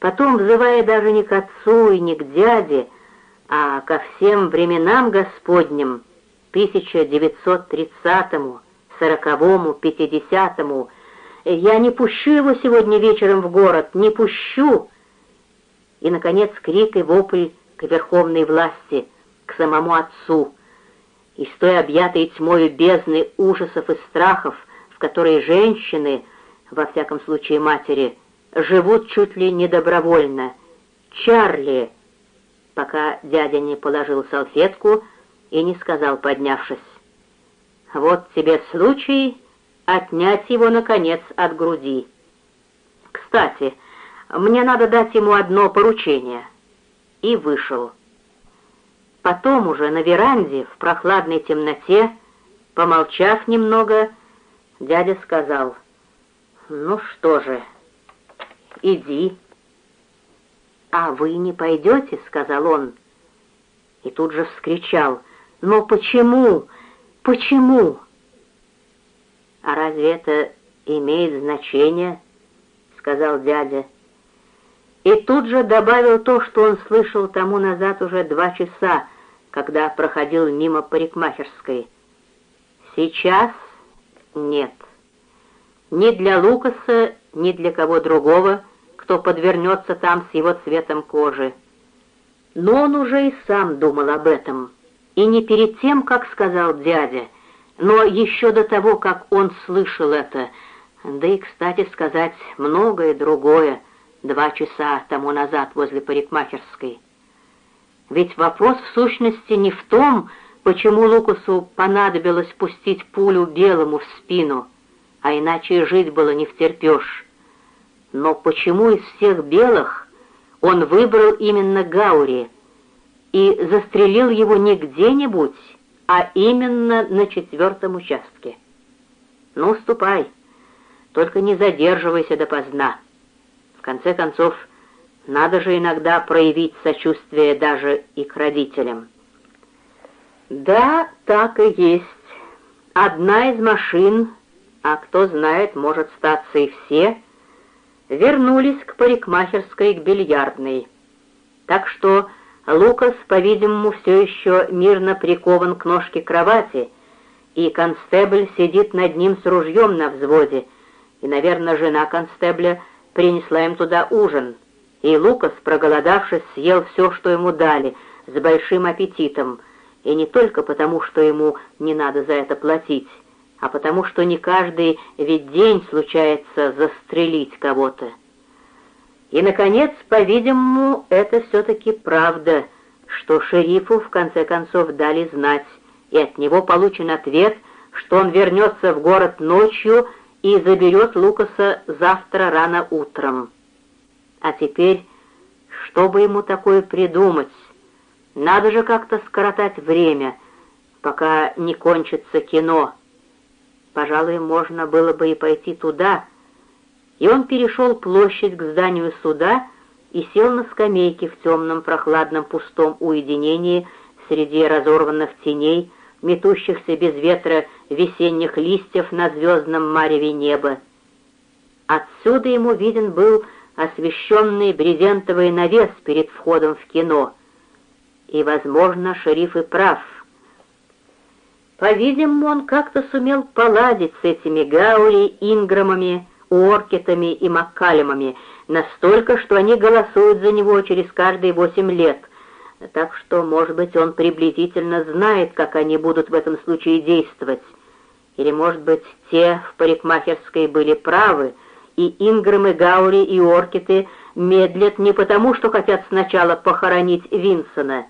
потом взывая даже не к отцу и не к дяде, а ко всем временам Господним, 1930-му, 40-му, 50-му, я не пущу его сегодня вечером в город, не пущу. И, наконец, крик и вопль к верховной власти, к самому отцу. И с той объятой тьмою бездны ужасов и страхов, в которой женщины, во всяком случае матери, живут чуть ли не добровольно. «Чарли!» пока дядя не положил салфетку и не сказал, поднявшись. «Вот тебе случай отнять его, наконец, от груди. Кстати, мне надо дать ему одно поручение». И вышел. Потом уже на веранде, в прохладной темноте, помолчав немного, дядя сказал, «Ну что же, иди». «А вы не пойдете?» — сказал он. И тут же вскричал, «Но почему? Почему?» «А разве это имеет значение?» — сказал дядя. И тут же добавил то, что он слышал тому назад уже два часа, когда проходил мимо парикмахерской. «Сейчас нет. Ни для Лукаса, ни для кого другого — кто подвернется там с его цветом кожи. Но он уже и сам думал об этом. И не перед тем, как сказал дядя, но еще до того, как он слышал это, да и, кстати сказать, многое другое, два часа тому назад возле парикмахерской. Ведь вопрос в сущности не в том, почему Лукасу понадобилось пустить пулю белому в спину, а иначе жить было не втерпешь. Но почему из всех белых он выбрал именно Гаури и застрелил его не где-нибудь, а именно на четвертом участке? Ну, ступай, только не задерживайся допоздна. В конце концов, надо же иногда проявить сочувствие даже и к родителям. Да, так и есть. Одна из машин, а кто знает, может статься и все — вернулись к парикмахерской, к бильярдной. Так что Лукас, по-видимому, все еще мирно прикован к ножке кровати, и констебль сидит над ним с ружьем на взводе, и, наверное, жена констебля принесла им туда ужин, и Лукас, проголодавшись, съел все, что ему дали, с большим аппетитом, и не только потому, что ему не надо за это платить, а потому что не каждый ведь день случается застрелить кого-то. И, наконец, по-видимому, это все-таки правда, что шерифу в конце концов дали знать, и от него получен ответ, что он вернется в город ночью и заберет Лукаса завтра рано утром. А теперь, чтобы ему такое придумать, надо же как-то скоротать время, пока не кончится кино — Пожалуй, можно было бы и пойти туда. И он перешел площадь к зданию суда и сел на скамейке в темном, прохладном, пустом уединении среди разорванных теней, метущихся без ветра весенних листьев на звездном мареве неба. Отсюда ему виден был освещенный брезентовый навес перед входом в кино. И, возможно, шериф и прав — по-видимому, он как-то сумел поладить с этими Гаури, Инграмами, Уоркетами и Маккалемами настолько, что они голосуют за него через каждые восемь лет. Так что, может быть, он приблизительно знает, как они будут в этом случае действовать. Или, может быть, те в парикмахерской были правы, и Инграмы, Гаури и Оркеты медлят не потому, что хотят сначала похоронить Винсона,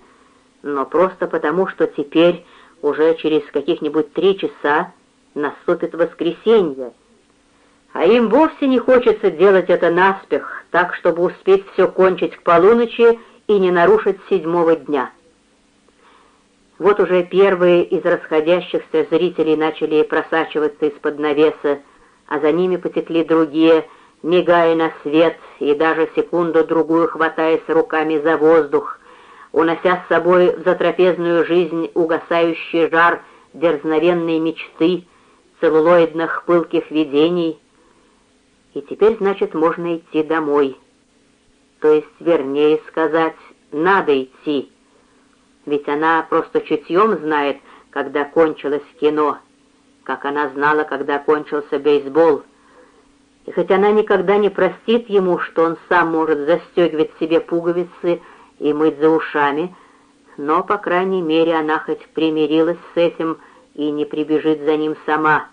но просто потому, что теперь уже через каких-нибудь три часа наступит воскресенье, а им вовсе не хочется делать это наспех, так, чтобы успеть все кончить к полуночи и не нарушить седьмого дня. Вот уже первые из расходящихся зрителей начали просачиваться из-под навеса, а за ними потекли другие, мигая на свет и даже секунду-другую хватаясь руками за воздух, унося с собой в затрапезную жизнь угасающий жар дерзновенной мечты, целлулоидных пылких видений. И теперь, значит, можно идти домой. то есть, вернее сказать, надо идти. Ведь она просто чутьем знает, когда кончилось кино, как она знала, когда кончился бейсбол. И хоть она никогда не простит ему, что он сам может застегивать себе пуговицы и мыть за ушами, но, по крайней мере, она хоть примирилась с этим и не прибежит за ним сама,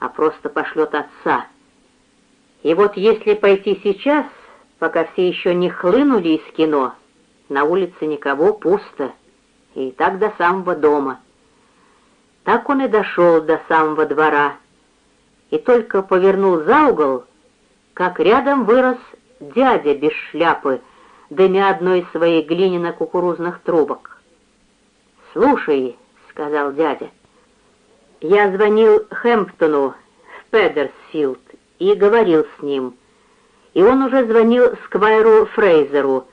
а просто пошлет отца. И вот если пойти сейчас, пока все еще не хлынули из кино, на улице никого пусто, и так до самого дома. Так он и дошел до самого двора, и только повернул за угол, как рядом вырос дядя без шляпы, дымя одной из своих глиняно-кукурузных трубок. «Слушай», — сказал дядя, — «я звонил Хэмптону в Педерсфилд и говорил с ним, и он уже звонил Сквайру Фрейзеру,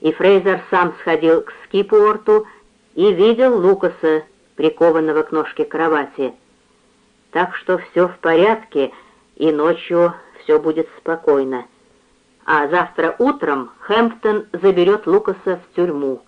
и Фрейзер сам сходил к Скипуорту и видел Лукаса, прикованного к ножке кровати. Так что все в порядке, и ночью все будет спокойно. А завтра утром Хэмптон заберет Лукаса в тюрьму.